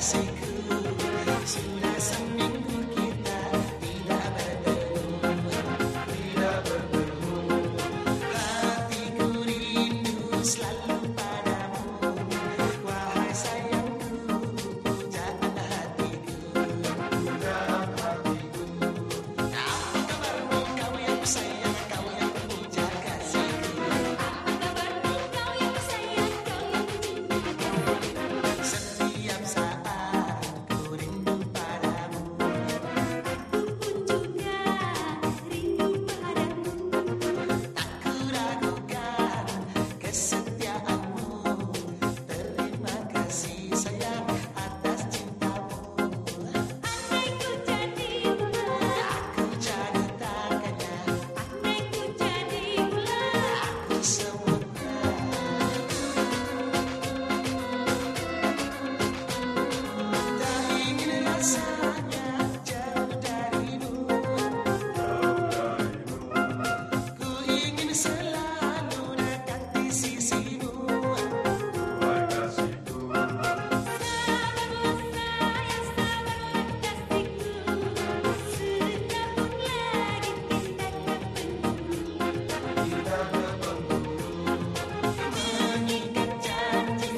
see.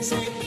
music.